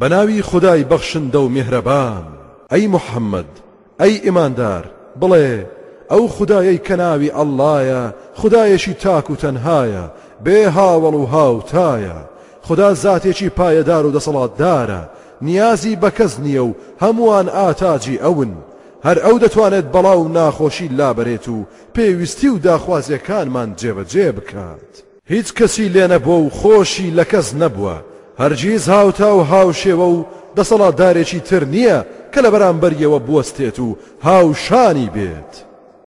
بەناوی خودای بەخشندە و میهرەبان. ئەی محەمەد، ئەی ئیماندار، بڵێ، ئەو خودایەی کە ناوی اللەیە خودایەکی تاک و تەنهایە، بێ هاوەڵ و هاوتایە. خودا زاتێکی پایەدار و دەسەڵاتدارە، نیازی بە کەس نییە و هەمووان ئاتاجی ئەون. هەر ئەو دەتوانێت بەڵا و ناخۆشی لابەرێت و پێویستی و داخوازییەکانمان جێبەجێ بکات. هیچ کەچی لێنەبووە و خۆشی لە کەس نەبووە، هەرگیز هاوتا و هاوشێوە و دەسەڵاتدارێکی تر نییە کە لە بەرامبەریەوە بوەستێت و هاوشانی بێت.